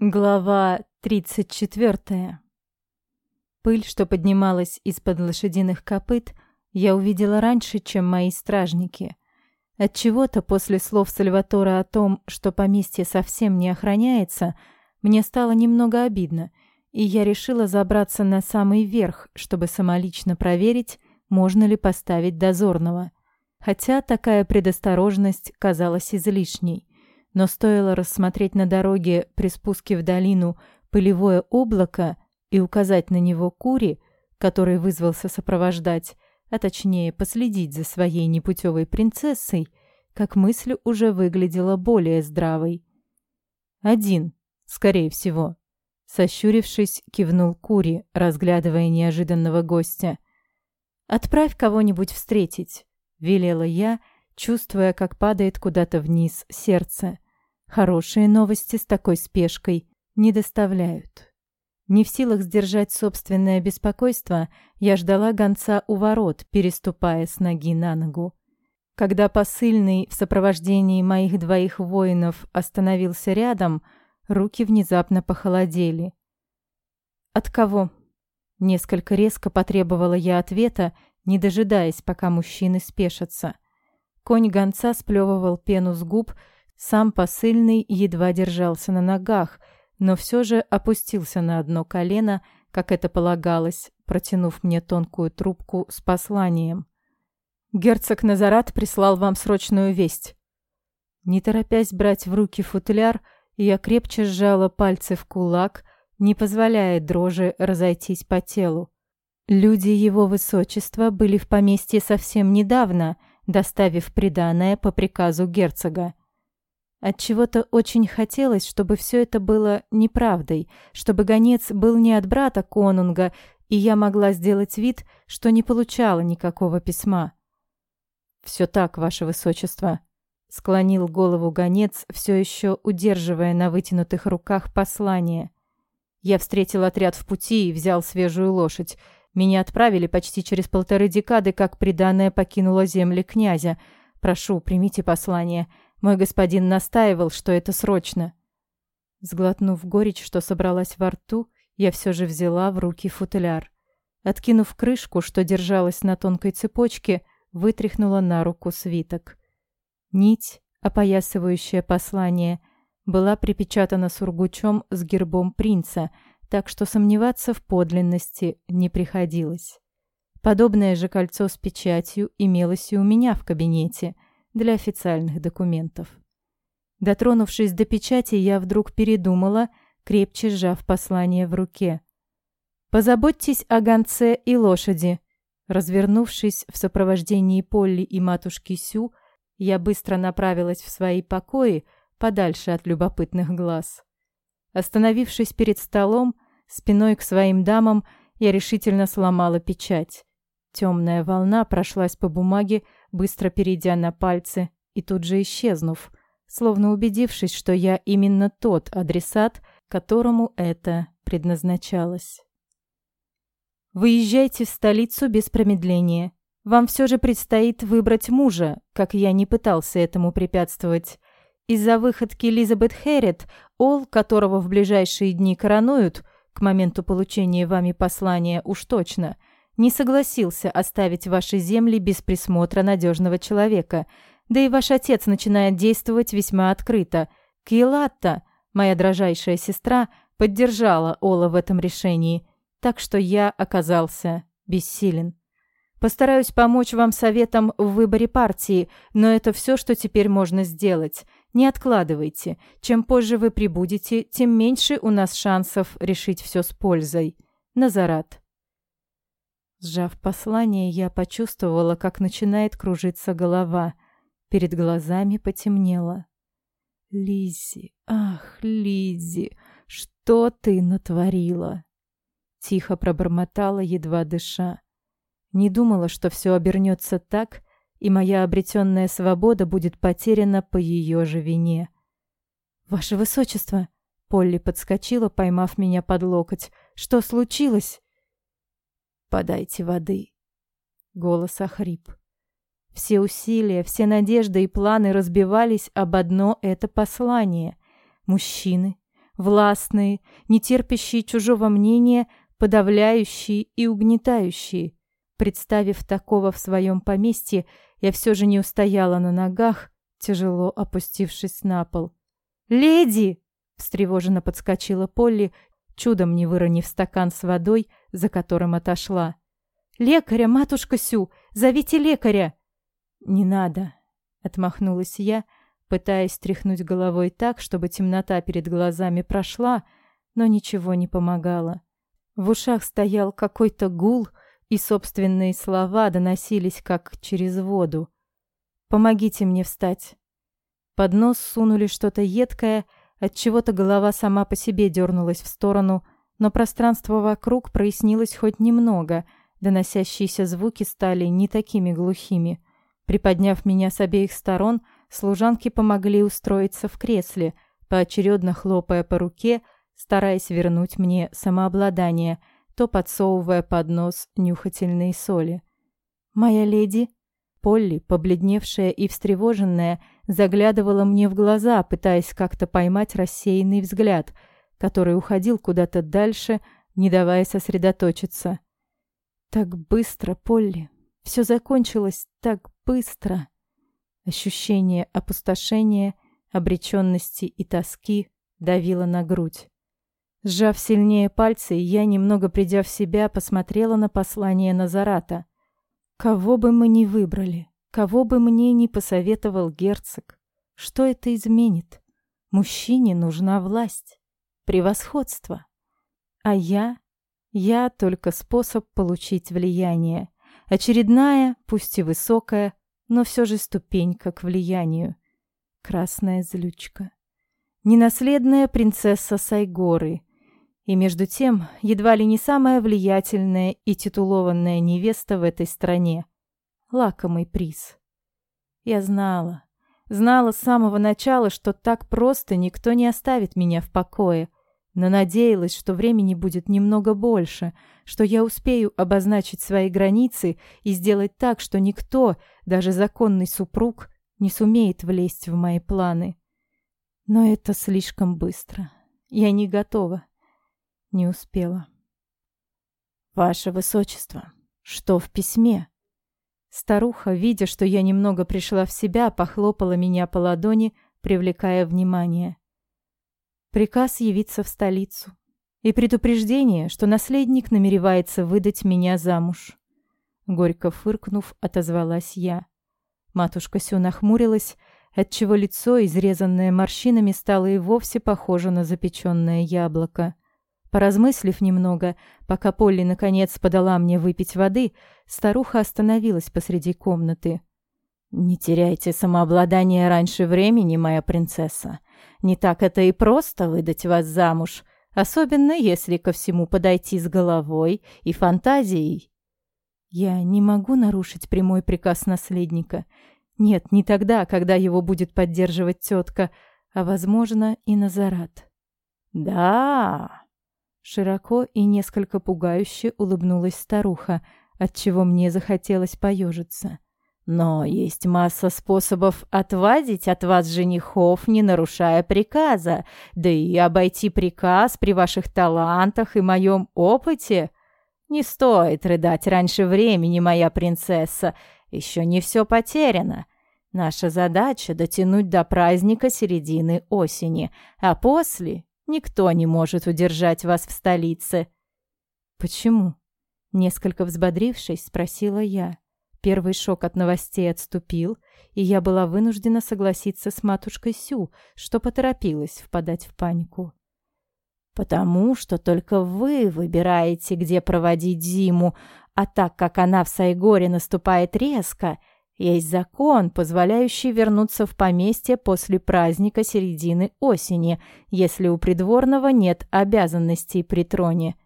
Глава 34. Пыль, что поднималась из-под лошадиных копыт, я увидела раньше, чем мои стражники. От чего-то после слов Сальватора о том, что поместье совсем не охраняется, мне стало немного обидно, и я решила забраться на самый верх, чтобы самолично проверить, можно ли поставить дозорного. Хотя такая предосторожность казалась излишней. Но стоило рассмотреть на дороге при спуске в долину пылевое облако и указать на него Кури, который вызвался сопровождать, а точнее последить за своей непутевой принцессой, как мысль уже выглядела более здравой. «Один, скорее всего», — сощурившись, кивнул Кури, разглядывая неожиданного гостя. «Отправь кого-нибудь встретить», — велела я, чувствуя, как падает куда-то вниз сердце. Хорошие новости с такой спешкой не доставляют. Не в силах сдержать собственное беспокойство, я ждала гонца у ворот, переступая с ноги на ногу. Когда посыльный в сопровождении моих двоих воинов остановился рядом, руки внезапно похолодели. «От кого?» Несколько резко потребовала я ответа, не дожидаясь, пока мужчины спешатся. Конь гонца сплевывал пену с губ, сам посыльный едва держался на ногах, но все же опустился на одно колено, как это полагалось, протянув мне тонкую трубку с посланием. «Герцог Назарат прислал вам срочную весть». Не торопясь брать в руки футляр, я крепче сжала пальцы в кулак, не позволяя дрожи разойтись по телу. Люди его высочества были в поместье совсем недавно, доставив приданое по приказу герцога. От чего-то очень хотелось, чтобы все это было неправдой, чтобы гонец был не от брата Конунга, и я могла сделать вид, что не получала никакого письма. Все так, ваше высочество, склонил голову гонец, все еще удерживая на вытянутых руках послание. Я встретил отряд в пути и взял свежую лошадь. Меня отправили почти через полторы декады, как приданное покинуло земли князя. Прошу, примите послание. Мой господин настаивал, что это срочно. Сглотнув горечь, что собралась во рту, я все же взяла в руки футляр. Откинув крышку, что держалась на тонкой цепочке, вытряхнула на руку свиток. Нить, опоясывающая послание, была припечатана сургучом с гербом принца, так что сомневаться в подлинности не приходилось. Подобное же кольцо с печатью имелось и у меня в кабинете — для официальных документов. Дотронувшись до печати, я вдруг передумала, крепче сжав послание в руке. «Позаботьтесь о гонце и лошади». Развернувшись в сопровождении Полли и матушки Сю, я быстро направилась в свои покои, подальше от любопытных глаз. Остановившись перед столом, спиной к своим дамам, я решительно сломала печать. Темная волна прошлась по бумаге, быстро перейдя на пальцы и тут же исчезнув, словно убедившись, что я именно тот адресат, которому это предназначалось. Выезжайте в столицу без промедления. Вам все же предстоит выбрать мужа, как я не пытался этому препятствовать. Из-за выходки Элизабет Хэррит, Ол, которого в ближайшие дни коронуют, к моменту получения вами послания уж точно – не согласился оставить ваши земли без присмотра надежного человека. Да и ваш отец начинает действовать весьма открыто. Киелатта, моя дрожайшая сестра, поддержала Ола в этом решении, так что я оказался бессилен. Постараюсь помочь вам советом в выборе партии, но это все, что теперь можно сделать. Не откладывайте. Чем позже вы прибудете, тем меньше у нас шансов решить все с пользой. Назарат. Сжав послание, я почувствовала, как начинает кружиться голова. Перед глазами потемнело. Лизи, ах, Лизи, что ты натворила? Тихо пробормотала, едва дыша. Не думала, что все обернется так, и моя обретенная свобода будет потеряна по ее же вине. «Ваше Высочество!» Полли подскочила, поймав меня под локоть. «Что случилось?» «Подайте воды». Голос охрип. Все усилия, все надежды и планы разбивались об одно это послание. Мужчины, властные, нетерпящие чужого мнения, подавляющие и угнетающие. Представив такого в своем поместье, я все же не устояла на ногах, тяжело опустившись на пол. «Леди!» — встревоженно подскочила Полли, чудом не выронив стакан с водой, за которым отошла. «Лекаря, матушка Сю! Зовите лекаря!» «Не надо!» — отмахнулась я, пытаясь тряхнуть головой так, чтобы темнота перед глазами прошла, но ничего не помогало. В ушах стоял какой-то гул, и собственные слова доносились как через воду. «Помогите мне встать!» Под нос сунули что-то едкое, от чего-то голова сама по себе дернулась в сторону, но пространство вокруг прояснилось хоть немного, доносящиеся звуки стали не такими глухими. Приподняв меня с обеих сторон, служанки помогли устроиться в кресле, поочередно хлопая по руке, стараясь вернуть мне самообладание, то подсовывая под нос нюхательные соли. «Моя леди», Полли, побледневшая и встревоженная, заглядывала мне в глаза, пытаясь как-то поймать рассеянный взгляд, который уходил куда-то дальше, не давая сосредоточиться. Так быстро, Полли. Все закончилось так быстро. Ощущение опустошения, обреченности и тоски давило на грудь. Сжав сильнее пальцы, я, немного придя в себя, посмотрела на послание Назарата — Кого бы мы ни выбрали, кого бы мне ни посоветовал герцог, что это изменит? Мужчине нужна власть, превосходство. А я? Я только способ получить влияние. Очередная, пусть и высокая, но все же ступенька к влиянию. Красная злючка. Ненаследная принцесса Сайгоры — и между тем, едва ли не самая влиятельная и титулованная невеста в этой стране. Лакомый приз. Я знала, знала с самого начала, что так просто никто не оставит меня в покое, но надеялась, что времени будет немного больше, что я успею обозначить свои границы и сделать так, что никто, даже законный супруг, не сумеет влезть в мои планы. Но это слишком быстро. Я не готова. Не успела. «Ваше Высочество, что в письме?» Старуха, видя, что я немного пришла в себя, похлопала меня по ладони, привлекая внимание. Приказ явиться в столицу. И предупреждение, что наследник намеревается выдать меня замуж. Горько фыркнув, отозвалась я. Матушка Сю нахмурилась, отчего лицо, изрезанное морщинами, стало и вовсе похоже на запеченное яблоко. Поразмыслив немного, пока Полли наконец подала мне выпить воды, старуха остановилась посреди комнаты. «Не теряйте самообладание раньше времени, моя принцесса. Не так это и просто выдать вас замуж, особенно если ко всему подойти с головой и фантазией». «Я не могу нарушить прямой приказ наследника. Нет, не тогда, когда его будет поддерживать тетка, а, возможно, и Назарат». «Да...» Широко и несколько пугающе улыбнулась старуха, отчего мне захотелось поежиться. «Но есть масса способов отвадить от вас женихов, не нарушая приказа, да и обойти приказ при ваших талантах и моем опыте. Не стоит рыдать раньше времени, моя принцесса, еще не все потеряно». Наша задача — дотянуть до праздника середины осени, а после Никто не может удержать вас в столице». «Почему?» Несколько взбодрившись, спросила я. Первый шок от новостей отступил, и я была вынуждена согласиться с матушкой Сю, что поторопилась впадать в панику. «Потому что только вы выбираете, где проводить зиму, а так как она в Сайгоре наступает резко, — есть закон, позволяющий вернуться в поместье после праздника середины осени, если у придворного нет обязанностей при троне.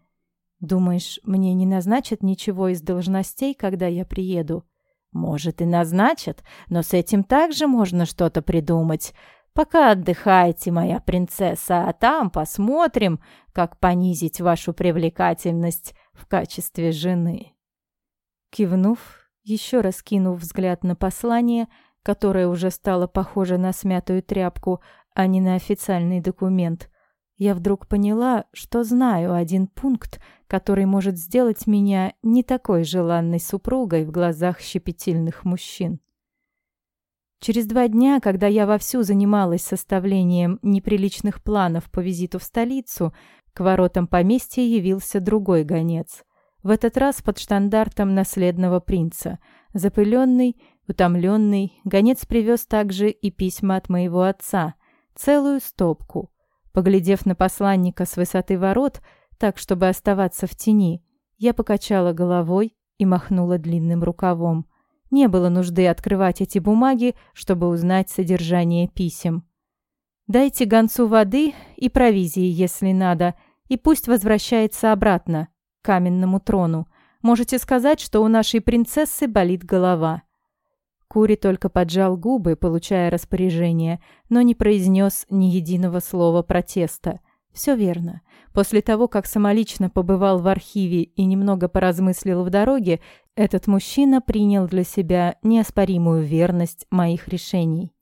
Думаешь, мне не назначат ничего из должностей, когда я приеду? Может, и назначат, но с этим также можно что-то придумать. Пока отдыхайте, моя принцесса, а там посмотрим, как понизить вашу привлекательность в качестве жены. Кивнув, еще раз кинув взгляд на послание, которое уже стало похоже на смятую тряпку, а не на официальный документ, я вдруг поняла, что знаю один пункт, который может сделать меня не такой желанной супругой в глазах щепетильных мужчин. Через два дня, когда я вовсю занималась составлением неприличных планов по визиту в столицу, к воротам поместья явился другой гонец. В этот раз под штандартом наследного принца. Запыленный, утомленный, гонец привез также и письма от моего отца. Целую стопку. Поглядев на посланника с высоты ворот, так, чтобы оставаться в тени, я покачала головой и махнула длинным рукавом. Не было нужды открывать эти бумаги, чтобы узнать содержание писем. «Дайте гонцу воды и провизии, если надо, и пусть возвращается обратно, каменному трону. Можете сказать, что у нашей принцессы болит голова». Кури только поджал губы, получая распоряжение, но не произнес ни единого слова протеста. Все верно. После того, как самолично побывал в архиве и немного поразмыслил в дороге, этот мужчина принял для себя неоспоримую верность моих решений.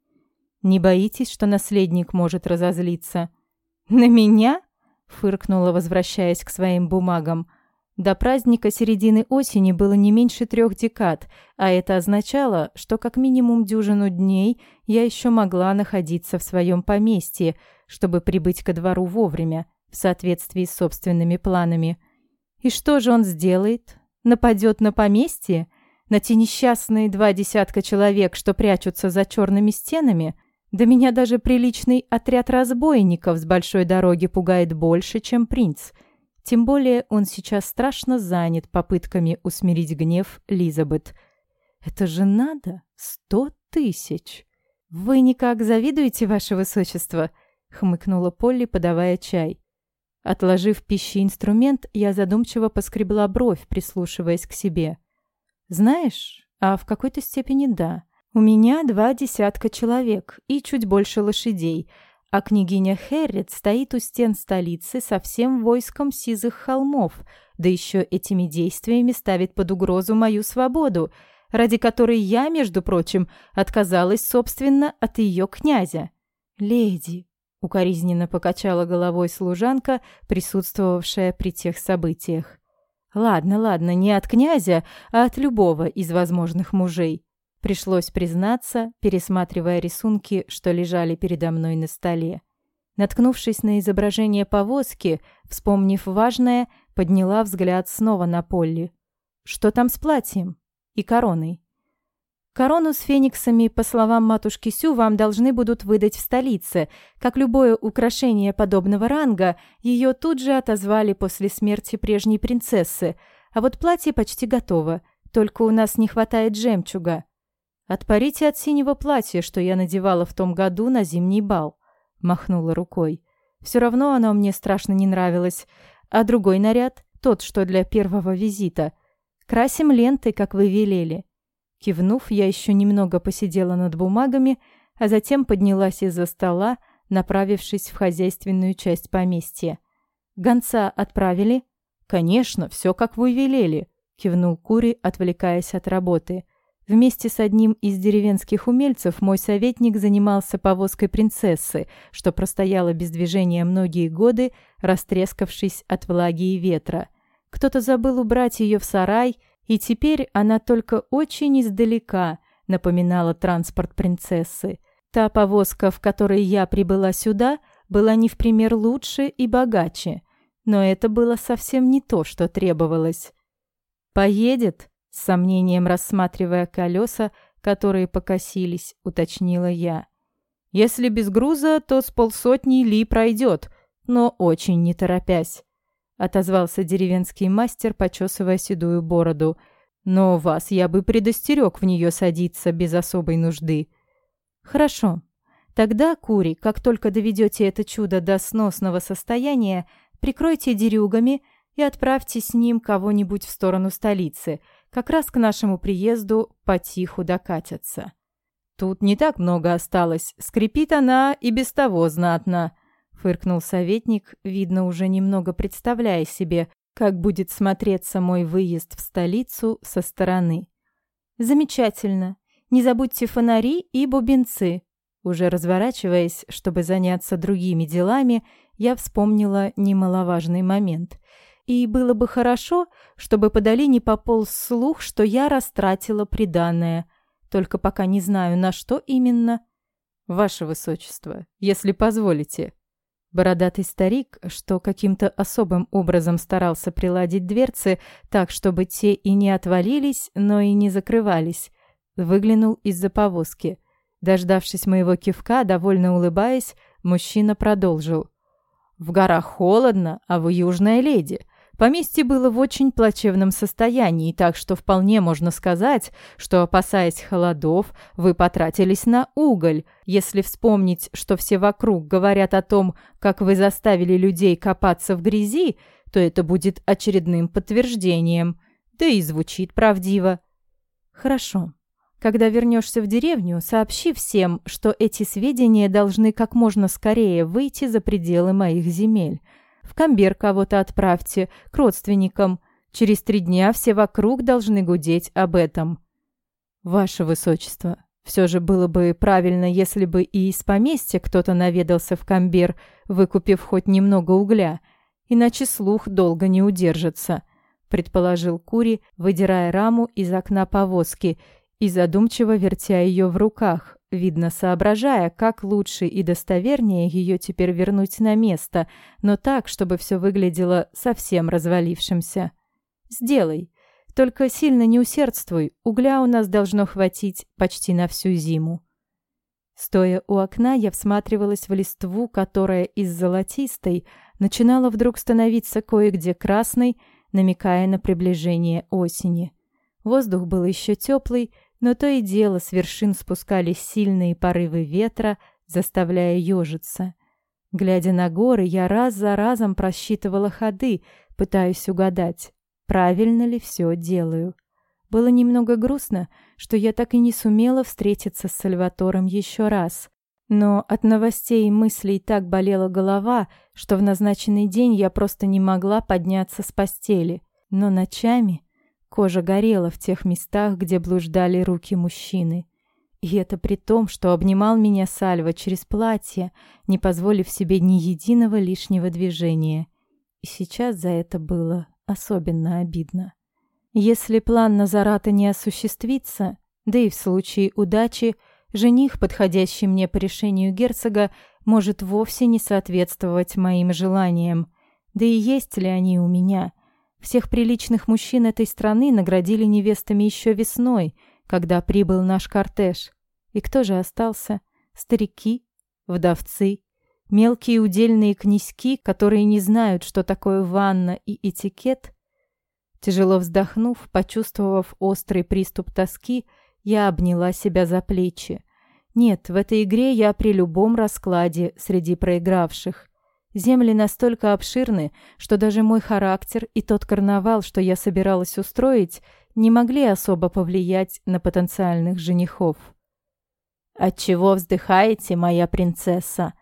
«Не боитесь, что наследник может разозлиться?» «На меня?» — фыркнула, возвращаясь к своим бумагам. До праздника середины осени было не меньше трех декад, а это означало, что как минимум дюжину дней я еще могла находиться в своем поместье, чтобы прибыть ко двору вовремя, в соответствии с собственными планами. И что же он сделает? Нападет на поместье? На те несчастные два десятка человек, что прячутся за черными стенами? Да меня даже приличный отряд разбойников с большой дороги пугает больше, чем принц — тем более он сейчас страшно занят попытками усмирить гнев Лизабет. Это же надо! Сто тысяч! Вы никак завидуете, ваше высочество? Хмыкнула Полли, подавая чай. Отложив пищи инструмент, я задумчиво поскребла бровь, прислушиваясь к себе. Знаешь, а в какой-то степени да. У меня два десятка человек и чуть больше лошадей — а княгиня Херрит стоит у стен столицы со всем войском сизых холмов, да еще этими действиями ставит под угрозу мою свободу, ради которой я, между прочим, отказалась, собственно, от ее князя. «Леди», — укоризненно покачала головой служанка, присутствовавшая при тех событиях. «Ладно, ладно, не от князя, а от любого из возможных мужей. Пришлось признаться, пересматривая рисунки, что лежали передо мной на столе. Наткнувшись на изображение повозки, вспомнив важное, подняла взгляд снова на Полли. Что там с платьем? И короной? Корону с фениксами, по словам матушки Сю, вам должны будут выдать в столице. Как любое украшение подобного ранга, ее тут же отозвали после смерти прежней принцессы. А вот платье почти готово, только у нас не хватает жемчуга. «Отпарите от синего платья, что я надевала в том году на зимний бал», — махнула рукой. «Все равно оно мне страшно не нравилось. А другой наряд, тот, что для первого визита. Красим лентой, как вы велели». Кивнув, я еще немного посидела над бумагами, а затем поднялась из-за стола, направившись в хозяйственную часть поместья. «Гонца отправили?» «Конечно, все, как вы велели», — кивнул Кури, отвлекаясь от работы. Вместе с одним из деревенских умельцев мой советник занимался повозкой принцессы, что простояла без движения многие годы, растрескавшись от влаги и ветра. Кто-то забыл убрать ее в сарай, и теперь она только очень издалека напоминала транспорт принцессы. Та повозка, в которой я прибыла сюда, была не в пример лучше и богаче, но это было совсем не то, что требовалось. «Поедет?» С сомнением рассматривая колеса, которые покосились, уточнила я. «Если без груза, то с полсотни ли пройдет, но очень не торопясь», — отозвался деревенский мастер, почесывая седую бороду. «Но вас я бы предостерег в нее садиться без особой нужды». «Хорошо. Тогда, Кури, как только доведете это чудо до сносного состояния, прикройте дерюгами и отправьте с ним кого-нибудь в сторону столицы — как раз к нашему приезду потиху докатятся. Тут не так много осталось, скрипит она и без того знатно, фыркнул советник, видно уже немного представляя себе, как будет смотреться мой выезд в столицу со стороны. Замечательно. Не забудьте фонари и бубенцы. Уже разворачиваясь, чтобы заняться другими делами, я вспомнила немаловажный момент. И было бы хорошо, чтобы по долине пополз слух, что я растратила приданное. Только пока не знаю, на что именно. «Ваше Высочество, если позволите», Бородатый старик, что каким-то особым образом старался приладить дверцы так, чтобы те и не отвалились, но и не закрывались, выглянул из-за повозки. Дождавшись моего кивка, довольно улыбаясь, мужчина продолжил. «В горах холодно, а вы южная леди. Поместье было в очень плачевном состоянии, так что вполне можно сказать, что, опасаясь холодов, вы потратились на уголь. Если вспомнить, что все вокруг говорят о том, как вы заставили людей копаться в грязи, то это будет очередным подтверждением. Да и звучит правдиво. Хорошо. Когда вернешься в деревню, сообщи всем, что эти сведения должны как можно скорее выйти за пределы моих земель. В Камбер кого-то отправьте, к родственникам. Через три дня все вокруг должны гудеть об этом. Ваше Высочество, все же было бы правильно, если бы и из поместья кто-то наведался в Камбер, выкупив хоть немного угля, иначе слух долго не удержится, предположил Кури, выдирая раму из окна повозки и задумчиво вертя ее в руках, видно соображая, как лучше и достовернее ее теперь вернуть на место, но так, чтобы все выглядело совсем развалившимся. «Сделай. Только сильно не усердствуй, угля у нас должно хватить почти на всю зиму». Стоя у окна, я всматривалась в листву, которая из золотистой начинала вдруг становиться кое-где красной, намекая на приближение осени. Воздух был еще теплый, но то и дело с вершин спускались сильные порывы ветра, заставляя ежиться. Глядя на горы, я раз за разом просчитывала ходы, пытаясь угадать, правильно ли все делаю. Было немного грустно, что я так и не сумела встретиться с Сальватором еще раз. Но от новостей и мыслей так болела голова, что в назначенный день я просто не могла подняться с постели. Но ночами Кожа горела в тех местах, где блуждали руки мужчины. И это при том, что обнимал меня Сальва через платье, не позволив себе ни единого лишнего движения. И сейчас за это было особенно обидно. Если план Назарата не осуществится, да и в случае удачи, жених, подходящий мне по решению герцога, может вовсе не соответствовать моим желаниям. Да и есть ли они у меня? Всех приличных мужчин этой страны наградили невестами еще весной, когда прибыл наш кортеж. И кто же остался? Старики, вдовцы, мелкие удельные князьки, которые не знают, что такое ванна и этикет. Тяжело вздохнув, почувствовав острый приступ тоски, я обняла себя за плечи. Нет, в этой игре я при любом раскладе среди проигравших. Земли настолько обширны, что даже мой характер и тот карнавал, что я собиралась устроить, не могли особо повлиять на потенциальных женихов. «Отчего вздыхаете, моя принцесса?»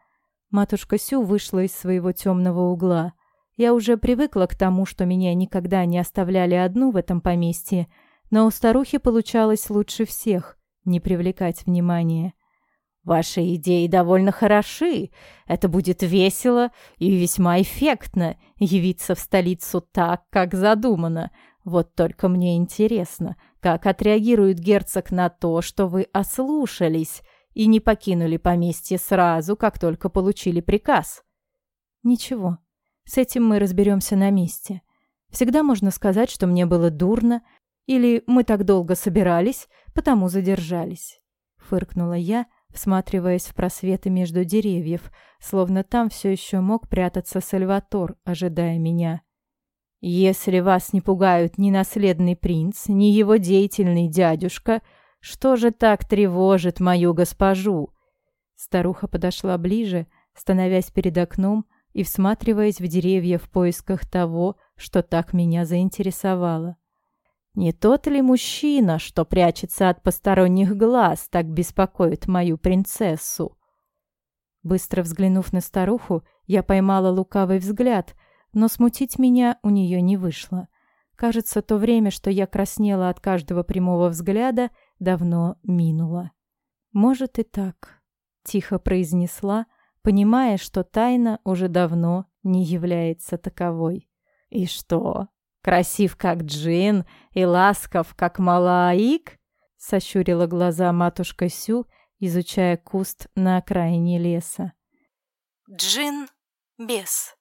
Матушка Сю вышла из своего темного угла. Я уже привыкла к тому, что меня никогда не оставляли одну в этом поместье, но у старухи получалось лучше всех не привлекать внимания. Ваши идеи довольно хороши. Это будет весело и весьма эффектно явиться в столицу так, как задумано. Вот только мне интересно, как отреагирует герцог на то, что вы ослушались и не покинули поместье сразу, как только получили приказ. Ничего, с этим мы разберемся на месте. Всегда можно сказать, что мне было дурно, или мы так долго собирались, потому задержались. Фыркнула я, всматриваясь в просветы между деревьев, словно там все еще мог прятаться Сальватор, ожидая меня. «Если вас не пугают ни наследный принц, ни его деятельный дядюшка, что же так тревожит мою госпожу?» Старуха подошла ближе, становясь перед окном и всматриваясь в деревья в поисках того, что так меня заинтересовало. Не тот ли мужчина, что прячется от посторонних глаз, так беспокоит мою принцессу? Быстро взглянув на старуху, я поймала лукавый взгляд, но смутить меня у нее не вышло. Кажется, то время, что я краснела от каждого прямого взгляда, давно минуло. «Может и так», — тихо произнесла, понимая, что тайна уже давно не является таковой. «И что, красив как джин и ласков как малаик?» — сощурила глаза матушка Сю, изучая куст на окраине леса. Джин — бес,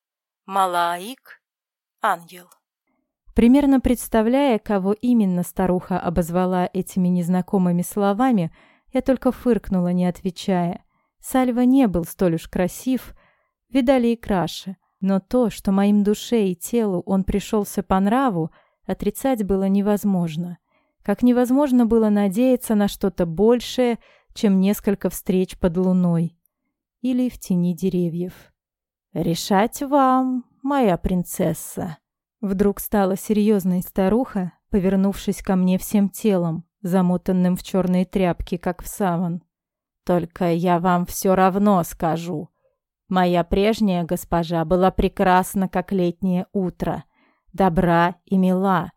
малаик — ангел. Примерно представляя, кого именно старуха обозвала этими незнакомыми словами, я только фыркнула, не отвечая. Сальва не был столь уж красив, видали и краше, но то, что моим душе и телу он пришелся по нраву, отрицать было невозможно. Как невозможно было надеяться на что-то большее, чем несколько встреч под луной или в тени деревьев. «Решать вам, моя принцесса!» Вдруг стала серьезной старуха, повернувшись ко мне всем телом, замотанным в черные тряпки, как в саван. «Только я вам все равно скажу. Моя прежняя госпожа была прекрасна, как летнее утро, добра и мила,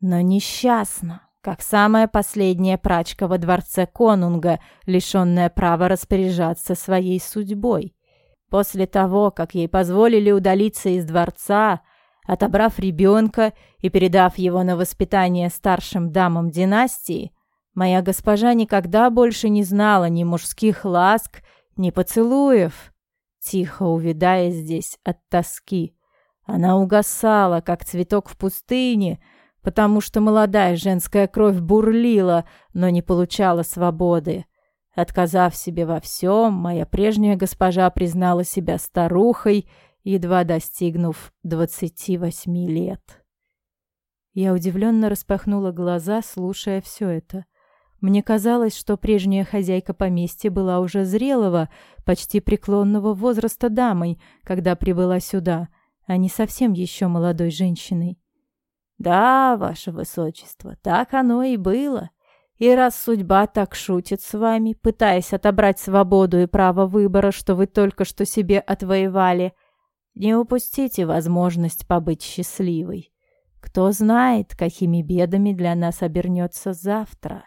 но несчастна, как самая последняя прачка во дворце конунга, лишенная права распоряжаться своей судьбой. После того, как ей позволили удалиться из дворца, Отобрав ребенка и передав его на воспитание старшим дамам династии, моя госпожа никогда больше не знала ни мужских ласк, ни поцелуев, тихо увядая здесь от тоски. Она угасала, как цветок в пустыне, потому что молодая женская кровь бурлила, но не получала свободы. Отказав себе во всем, моя прежняя госпожа признала себя старухой едва достигнув двадцати восьми лет. Я удивленно распахнула глаза, слушая все это. Мне казалось, что прежняя хозяйка поместья была уже зрелого, почти преклонного возраста дамой, когда прибыла сюда, а не совсем еще молодой женщиной. «Да, ваше высочество, так оно и было. И раз судьба так шутит с вами, пытаясь отобрать свободу и право выбора, что вы только что себе отвоевали, не упустите возможность побыть счастливой. Кто знает, какими бедами для нас обернется завтра.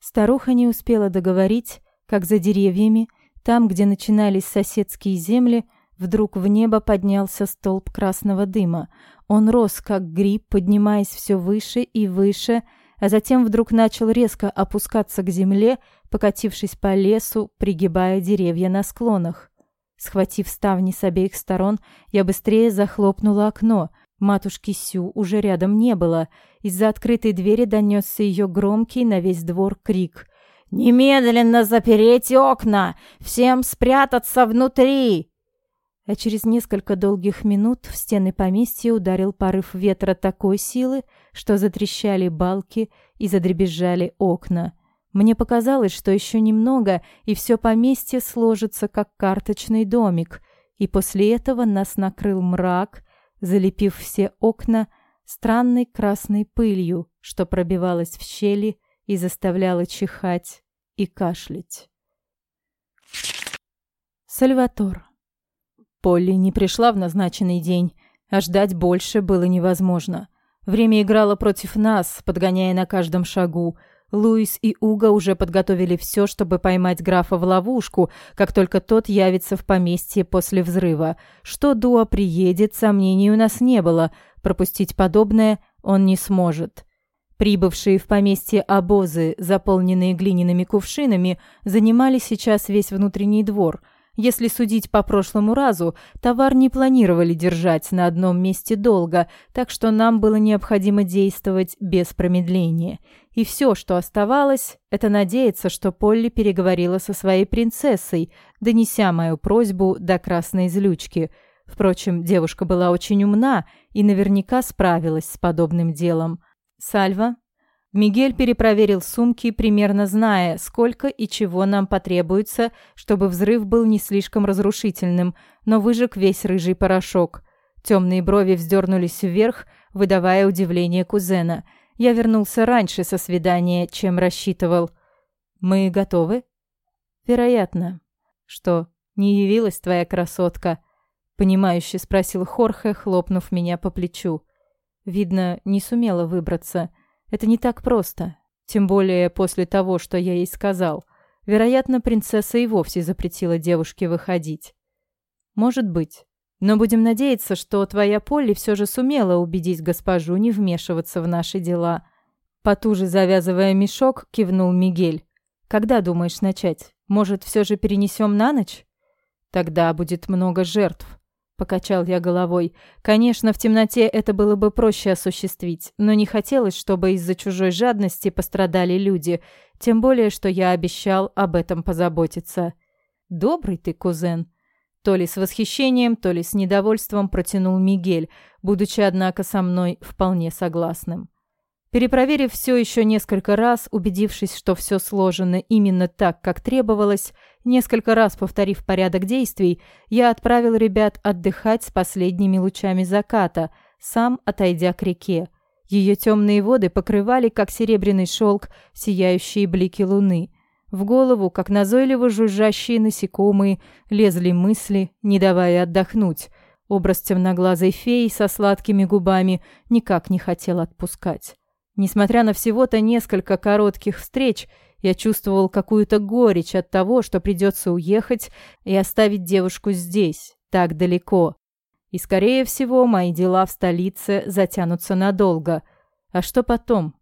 Старуха не успела договорить, как за деревьями, там, где начинались соседские земли, вдруг в небо поднялся столб красного дыма. Он рос, как гриб, поднимаясь все выше и выше, а затем вдруг начал резко опускаться к земле, покатившись по лесу, пригибая деревья на склонах. Схватив ставни с обеих сторон, я быстрее захлопнула окно. Матушки Сю уже рядом не было. Из-за открытой двери донесся ее громкий на весь двор крик. «Немедленно запереть окна! Всем спрятаться внутри!» А через несколько долгих минут в стены поместья ударил порыв ветра такой силы, что затрещали балки и задребезжали окна. Мне показалось, что еще немного, и все поместье сложится, как карточный домик, и после этого нас накрыл мрак, залепив все окна странной красной пылью, что пробивалась в щели и заставляла чихать и кашлять. Сальватор. Полли не пришла в назначенный день, а ждать больше было невозможно. Время играло против нас, подгоняя на каждом шагу — Луис и Уга уже подготовили все, чтобы поймать графа в ловушку, как только тот явится в поместье после взрыва. Что Дуа приедет, сомнений у нас не было. Пропустить подобное он не сможет. Прибывшие в поместье обозы, заполненные глиняными кувшинами, занимали сейчас весь внутренний двор – если судить по прошлому разу, товар не планировали держать на одном месте долго, так что нам было необходимо действовать без промедления. И все, что оставалось, это надеяться, что Полли переговорила со своей принцессой, донеся мою просьбу до красной злючки. Впрочем, девушка была очень умна и наверняка справилась с подобным делом. «Сальва, Мигель перепроверил сумки, примерно зная, сколько и чего нам потребуется, чтобы взрыв был не слишком разрушительным, но выжег весь рыжий порошок. Темные брови вздернулись вверх, выдавая удивление кузена. Я вернулся раньше со свидания, чем рассчитывал. «Мы готовы?» «Вероятно». «Что, не явилась твоя красотка?» Понимающе спросил Хорхе, хлопнув меня по плечу. Видно, не сумела выбраться. Это не так просто. Тем более после того, что я ей сказал. Вероятно, принцесса и вовсе запретила девушке выходить. Может быть. Но будем надеяться, что твоя Полли все же сумела убедить госпожу не вмешиваться в наши дела. Потуже завязывая мешок, кивнул Мигель. Когда думаешь начать? Может, все же перенесем на ночь? Тогда будет много жертв. Покачал я головой. Конечно, в темноте это было бы проще осуществить, но не хотелось, чтобы из-за чужой жадности пострадали люди, тем более, что я обещал об этом позаботиться. Добрый ты, кузен. То ли с восхищением, то ли с недовольством протянул Мигель, будучи, однако, со мной вполне согласным. Перепроверив все еще несколько раз, убедившись, что все сложено именно так, как требовалось, несколько раз повторив порядок действий, я отправил ребят отдыхать с последними лучами заката, сам отойдя к реке. Ее темные воды покрывали, как серебряный шелк, сияющие блики луны – в голову, как назойливо жужжащие насекомые, лезли мысли, не давая отдохнуть. Образ темноглазой феи со сладкими губами никак не хотел отпускать. Несмотря на всего-то несколько коротких встреч, я чувствовал какую-то горечь от того, что придется уехать и оставить девушку здесь, так далеко. И, скорее всего, мои дела в столице затянутся надолго. А что потом?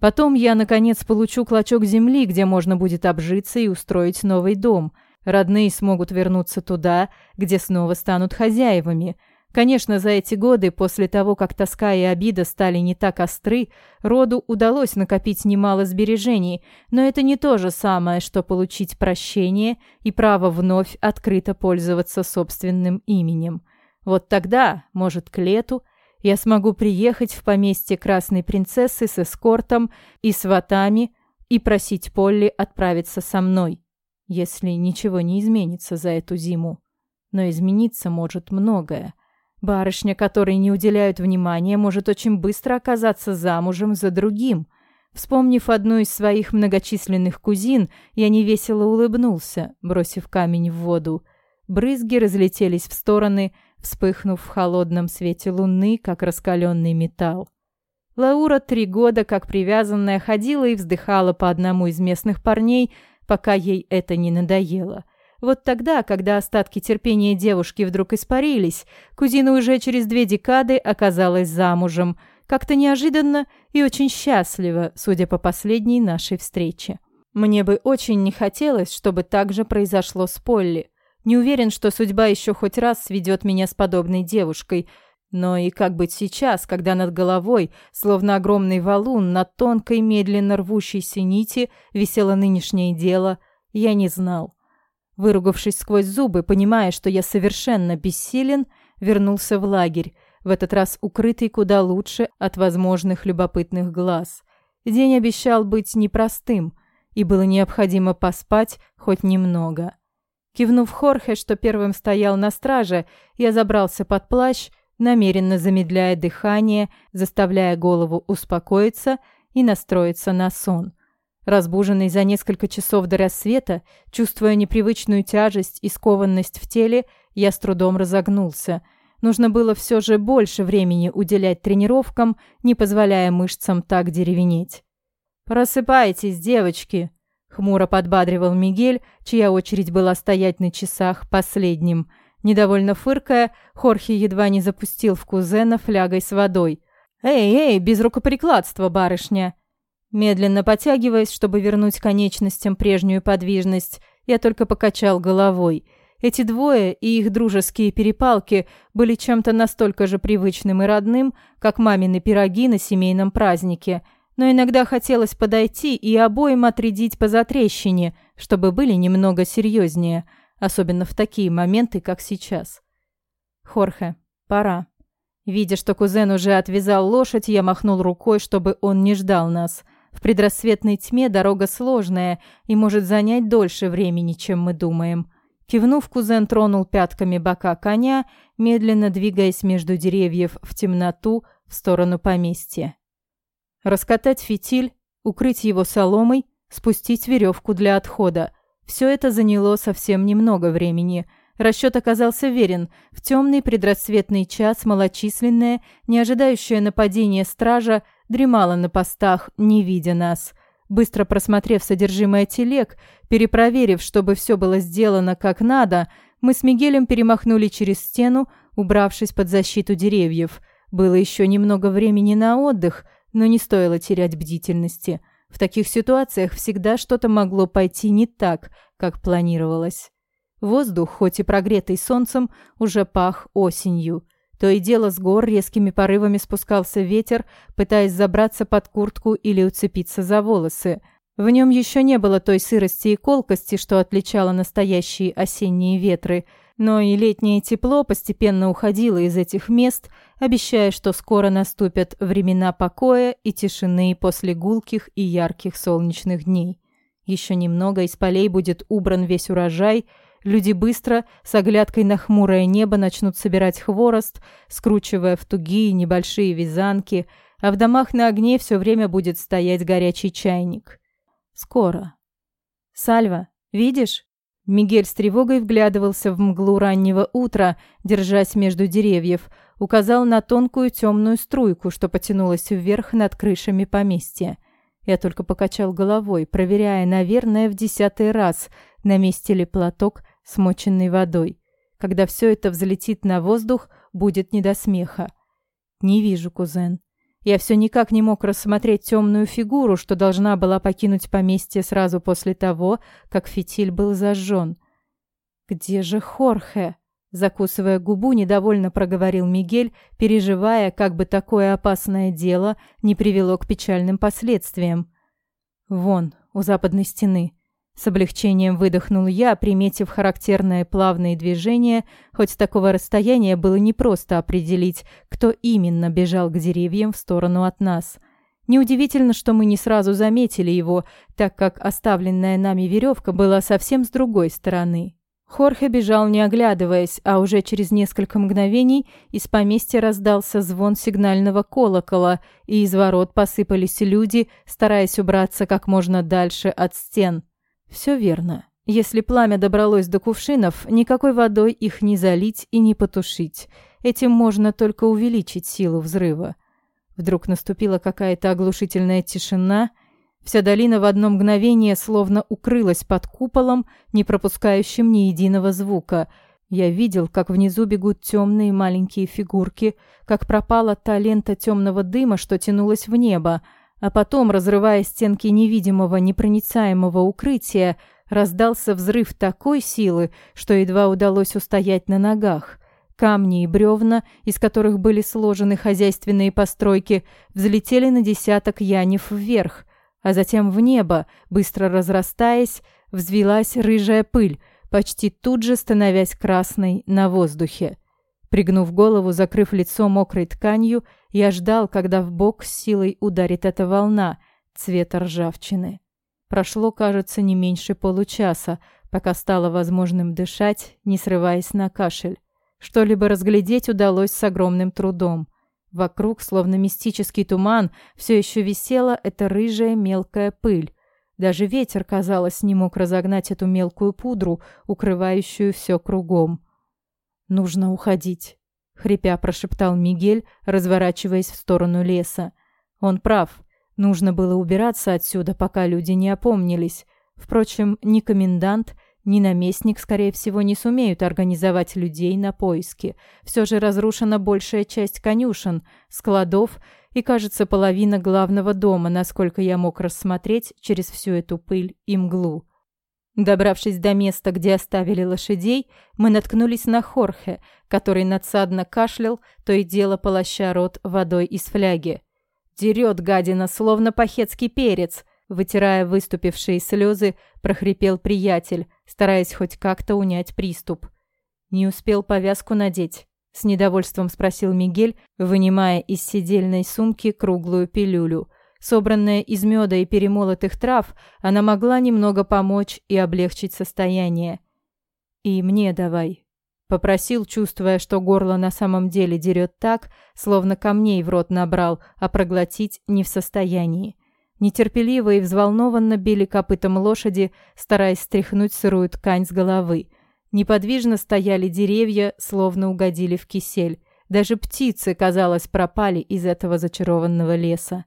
Потом я, наконец, получу клочок земли, где можно будет обжиться и устроить новый дом. Родные смогут вернуться туда, где снова станут хозяевами. Конечно, за эти годы, после того, как тоска и обида стали не так остры, роду удалось накопить немало сбережений, но это не то же самое, что получить прощение и право вновь открыто пользоваться собственным именем. Вот тогда, может, к лету, я смогу приехать в поместье Красной Принцессы с эскортом и сватами и просить Полли отправиться со мной, если ничего не изменится за эту зиму. Но измениться может многое. Барышня, которой не уделяют внимания, может очень быстро оказаться замужем за другим. Вспомнив одну из своих многочисленных кузин, я невесело улыбнулся, бросив камень в воду. Брызги разлетелись в стороны, вспыхнув в холодном свете луны, как раскаленный металл. Лаура три года, как привязанная, ходила и вздыхала по одному из местных парней, пока ей это не надоело. Вот тогда, когда остатки терпения девушки вдруг испарились, кузина уже через две декады оказалась замужем, как-то неожиданно и очень счастливо, судя по последней нашей встрече. Мне бы очень не хотелось, чтобы так же произошло с Полли. Не уверен, что судьба еще хоть раз сведет меня с подобной девушкой. Но и как быть сейчас, когда над головой, словно огромный валун, на тонкой, медленно рвущейся нити висело нынешнее дело, я не знал. Выругавшись сквозь зубы, понимая, что я совершенно бессилен, вернулся в лагерь, в этот раз укрытый куда лучше от возможных любопытных глаз. День обещал быть непростым, и было необходимо поспать хоть немного. Кивнув Хорхе, что первым стоял на страже, я забрался под плащ, намеренно замедляя дыхание, заставляя голову успокоиться и настроиться на сон. Разбуженный за несколько часов до рассвета, чувствуя непривычную тяжесть и скованность в теле, я с трудом разогнулся. Нужно было все же больше времени уделять тренировкам, не позволяя мышцам так деревенеть. «Просыпайтесь, девочки!» Хмуро подбадривал Мигель, чья очередь была стоять на часах последним. Недовольно фыркая, Хорхе едва не запустил в кузена флягой с водой. «Эй, эй, без рукоприкладства, барышня!» Медленно потягиваясь, чтобы вернуть конечностям прежнюю подвижность, я только покачал головой. Эти двое и их дружеские перепалки были чем-то настолько же привычным и родным, как мамины пироги на семейном празднике – но иногда хотелось подойти и обоим отрядить по затрещине, чтобы были немного серьезнее, особенно в такие моменты, как сейчас. «Хорхе, пора». Видя, что кузен уже отвязал лошадь, я махнул рукой, чтобы он не ждал нас. В предрассветной тьме дорога сложная и может занять дольше времени, чем мы думаем. Кивнув, кузен тронул пятками бока коня, медленно двигаясь между деревьев в темноту в сторону поместья. Раскатать фитиль, укрыть его соломой, спустить веревку для отхода. Все это заняло совсем немного времени. Расчет оказался верен. В темный предрассветный час малочисленная, не ожидающая нападения стража, дремала на постах, не видя нас. Быстро просмотрев содержимое телег, перепроверив, чтобы все было сделано как надо, Мы с Мигелем перемахнули через стену, убравшись под защиту деревьев. Было еще немного времени на отдых, но не стоило терять бдительности. В таких ситуациях всегда что-то могло пойти не так, как планировалось. Воздух, хоть и прогретый солнцем, уже пах осенью. То и дело с гор резкими порывами спускался ветер, пытаясь забраться под куртку или уцепиться за волосы. В нем еще не было той сырости и колкости, что отличало настоящие осенние ветры, но и летнее тепло постепенно уходило из этих мест, обещая, что скоро наступят времена покоя и тишины после гулких и ярких солнечных дней. Еще немного из полей будет убран весь урожай – Люди быстро, с оглядкой на хмурое небо, начнут собирать хворост, скручивая в тугие небольшие вязанки, а в домах на огне все время будет стоять горячий чайник. Скоро. «Сальва, видишь?» Мигель с тревогой вглядывался в мглу раннего утра, держась между деревьев, указал на тонкую темную струйку, что потянулась вверх над крышами поместья. Я только покачал головой, проверяя, наверное, в десятый раз, на месте ли платок смоченной водой. Когда все это взлетит на воздух, будет не до смеха. Не вижу, кузен. Я все никак не мог рассмотреть темную фигуру, что должна была покинуть поместье сразу после того, как фитиль был зажжен. «Где же Хорхе?» Закусывая губу, недовольно проговорил Мигель, переживая, как бы такое опасное дело не привело к печальным последствиям. «Вон, у западной стены. С облегчением выдохнул я, приметив характерное плавное движение, хоть с такого расстояния было непросто определить, кто именно бежал к деревьям в сторону от нас. Неудивительно, что мы не сразу заметили его, так как оставленная нами веревка была совсем с другой стороны. Хорхе бежал не оглядываясь, а уже через несколько мгновений из поместья раздался звон сигнального колокола, и из ворот посыпались люди, стараясь убраться как можно дальше от стен. Все верно. Если пламя добралось до кувшинов, никакой водой их не залить и не потушить. Этим можно только увеличить силу взрыва. Вдруг наступила какая-то оглушительная тишина. Вся долина в одно мгновение словно укрылась под куполом, не пропускающим ни единого звука. Я видел, как внизу бегут темные маленькие фигурки, как пропала та лента темного дыма, что тянулась в небо — а потом, разрывая стенки невидимого, непроницаемого укрытия, раздался взрыв такой силы, что едва удалось устоять на ногах. Камни и бревна, из которых были сложены хозяйственные постройки, взлетели на десяток янев вверх, а затем в небо, быстро разрастаясь, взвилась рыжая пыль, почти тут же становясь красной на воздухе. Пригнув голову, закрыв лицо мокрой тканью, я ждал, когда в бок силой ударит эта волна цвета ржавчины. Прошло, кажется, не меньше получаса, пока стало возможным дышать, не срываясь на кашель. Что-либо разглядеть удалось с огромным трудом. Вокруг, словно мистический туман, все еще висела эта рыжая мелкая пыль. Даже ветер, казалось, не мог разогнать эту мелкую пудру, укрывающую все кругом. «Нужно уходить», — хрипя прошептал Мигель, разворачиваясь в сторону леса. «Он прав. Нужно было убираться отсюда, пока люди не опомнились. Впрочем, ни комендант, ни наместник, скорее всего, не сумеют организовать людей на поиски. Все же разрушена большая часть конюшен, складов и, кажется, половина главного дома, насколько я мог рассмотреть через всю эту пыль и мглу. Добравшись до места, где оставили лошадей, мы наткнулись на Хорхе, который надсадно кашлял, то и дело полоща рот водой из фляги. «Дерет гадина, словно пахетский перец!» Вытирая выступившие слезы, прохрипел приятель, стараясь хоть как-то унять приступ. «Не успел повязку надеть?» — с недовольством спросил Мигель, вынимая из сидельной сумки круглую пилюлю — Собранная из меда и перемолотых трав, она могла немного помочь и облегчить состояние. «И мне давай», — попросил, чувствуя, что горло на самом деле дерет так, словно камней в рот набрал, а проглотить не в состоянии. Нетерпеливо и взволнованно били копытом лошади, стараясь стряхнуть сырую ткань с головы. Неподвижно стояли деревья, словно угодили в кисель. Даже птицы, казалось, пропали из этого зачарованного леса.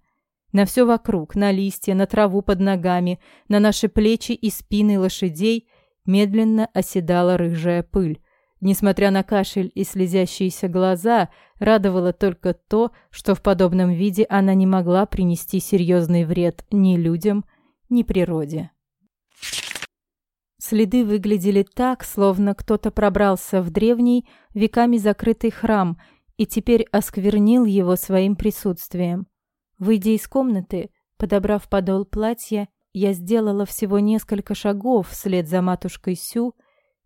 На все вокруг, на листья, на траву под ногами, на наши плечи и спины лошадей медленно оседала рыжая пыль, Несмотря на кашель и слезящиеся глаза, радовало только то, что в подобном виде она не могла принести серьезный вред ни людям, ни природе. Следы выглядели так, словно кто-то пробрался в древний, веками закрытый храм и теперь осквернил его своим присутствием. Выйдя из комнаты, подобрав подол платья, я сделала всего несколько шагов вслед за матушкой Сю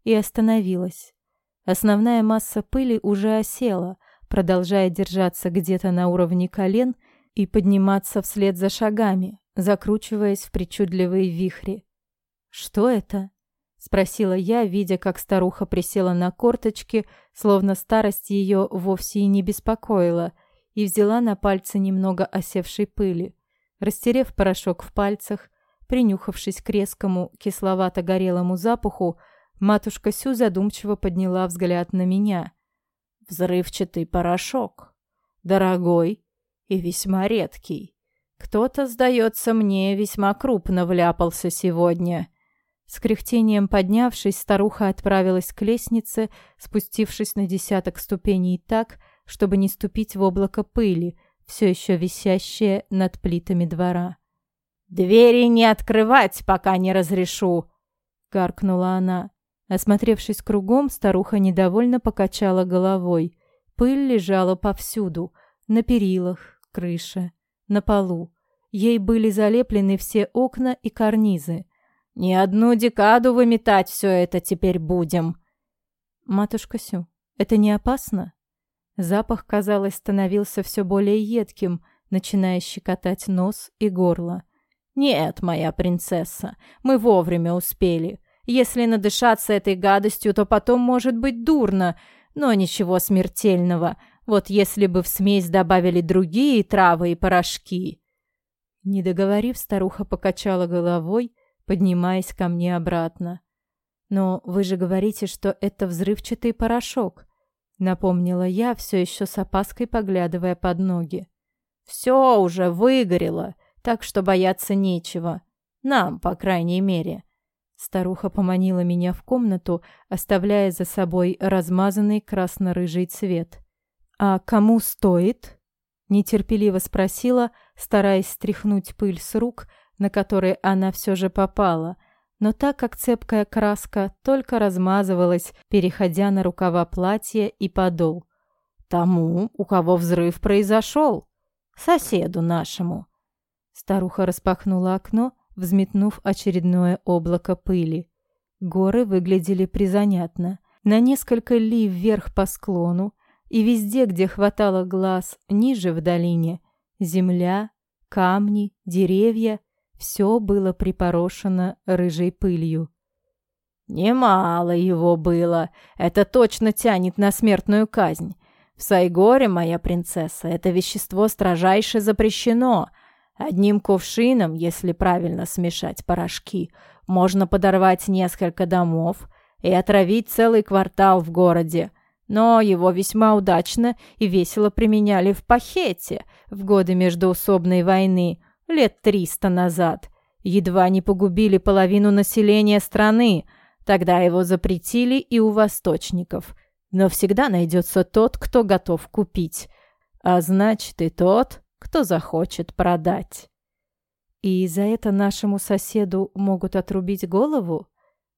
и остановилась. Основная масса пыли уже осела, продолжая держаться где-то на уровне колен и подниматься вслед за шагами, закручиваясь в причудливые вихри. «Что это?» — спросила я, видя, как старуха присела на корточки, словно старость ее вовсе и не беспокоила, и взяла на пальцы немного осевшей пыли. Растерев порошок в пальцах, принюхавшись к резкому кисловато-горелому запаху, Матушка Сю задумчиво подняла взгляд на меня. «Взрывчатый порошок. Дорогой и весьма редкий. Кто-то, сдается мне, весьма крупно вляпался сегодня». С кряхтением поднявшись, старуха отправилась к лестнице, спустившись на десяток ступеней так, чтобы не ступить в облако пыли, все еще висящее над плитами двора. «Двери не открывать, пока не разрешу!» — гаркнула она. Осмотревшись кругом, старуха недовольно покачала головой. Пыль лежала повсюду. На перилах, крыше, на полу. Ей были залеплены все окна и карнизы. «Не одну декаду выметать все это теперь будем!» «Матушка Сю, это не опасно?» Запах, казалось, становился все более едким, начиная щекотать нос и горло. «Нет, моя принцесса, мы вовремя успели. Если надышаться этой гадостью, то потом может быть дурно, но ничего смертельного. Вот если бы в смесь добавили другие травы и порошки. Не договорив, старуха покачала головой, поднимаясь ко мне обратно. «Но вы же говорите, что это взрывчатый порошок», — напомнила я, все еще с опаской поглядывая под ноги. «Все уже выгорело, так что бояться нечего. Нам, по крайней мере. Старуха поманила меня в комнату, оставляя за собой размазанный красно-рыжий цвет. «А кому стоит?» — нетерпеливо спросила, стараясь стряхнуть пыль с рук, на которые она все же попала, но так как цепкая краска только размазывалась, переходя на рукава платья и подол. «Тому, у кого взрыв произошел. Соседу нашему». Старуха распахнула окно, взметнув очередное облако пыли. Горы выглядели призанятно. На несколько ли вверх по склону, и везде, где хватало глаз, ниже в долине, земля, камни, деревья — все было припорошено рыжей пылью. «Немало его было. Это точно тянет на смертную казнь. В Сайгоре, моя принцесса, это вещество строжайше запрещено, Одним кувшином, если правильно смешать порошки, можно подорвать несколько домов и отравить целый квартал в городе. Но его весьма удачно и весело применяли в Пахете в годы междоусобной войны лет триста назад. Едва не погубили половину населения страны. Тогда его запретили и у восточников. Но всегда найдется тот, кто готов купить. А значит и тот, кто захочет продать. И за это нашему соседу могут отрубить голову?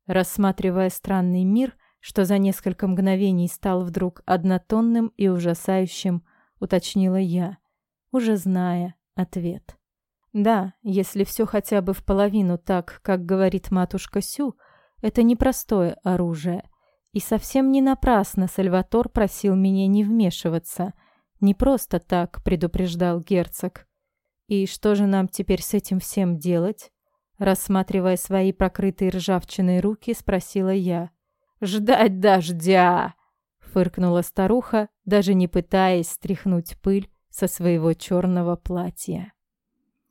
Рассматривая странный мир, что за несколько мгновений стал вдруг однотонным и ужасающим, уточнила я, уже зная ответ. Да, если все хотя бы в половину так, как говорит матушка Сю, это непростое оружие. И совсем не напрасно Сальватор просил меня не вмешиваться — не просто так, предупреждал герцог. И что же нам теперь с этим всем делать? Рассматривая свои прокрытые ржавчиной руки, спросила я. «Ждать дождя!» — фыркнула старуха, даже не пытаясь стряхнуть пыль со своего черного платья.